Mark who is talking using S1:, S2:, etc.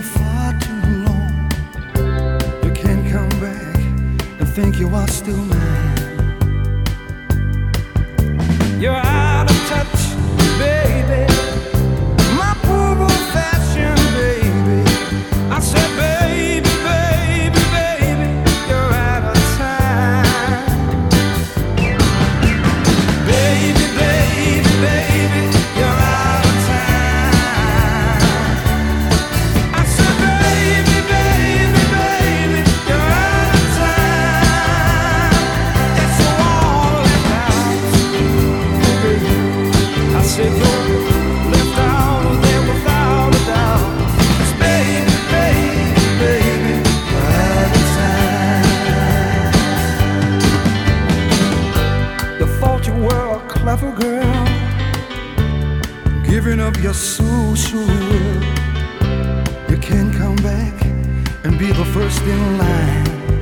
S1: for far too long. You can't come back and think you are still mine. You're clever oh girl, giving up your social world. You can come back and be the first in line.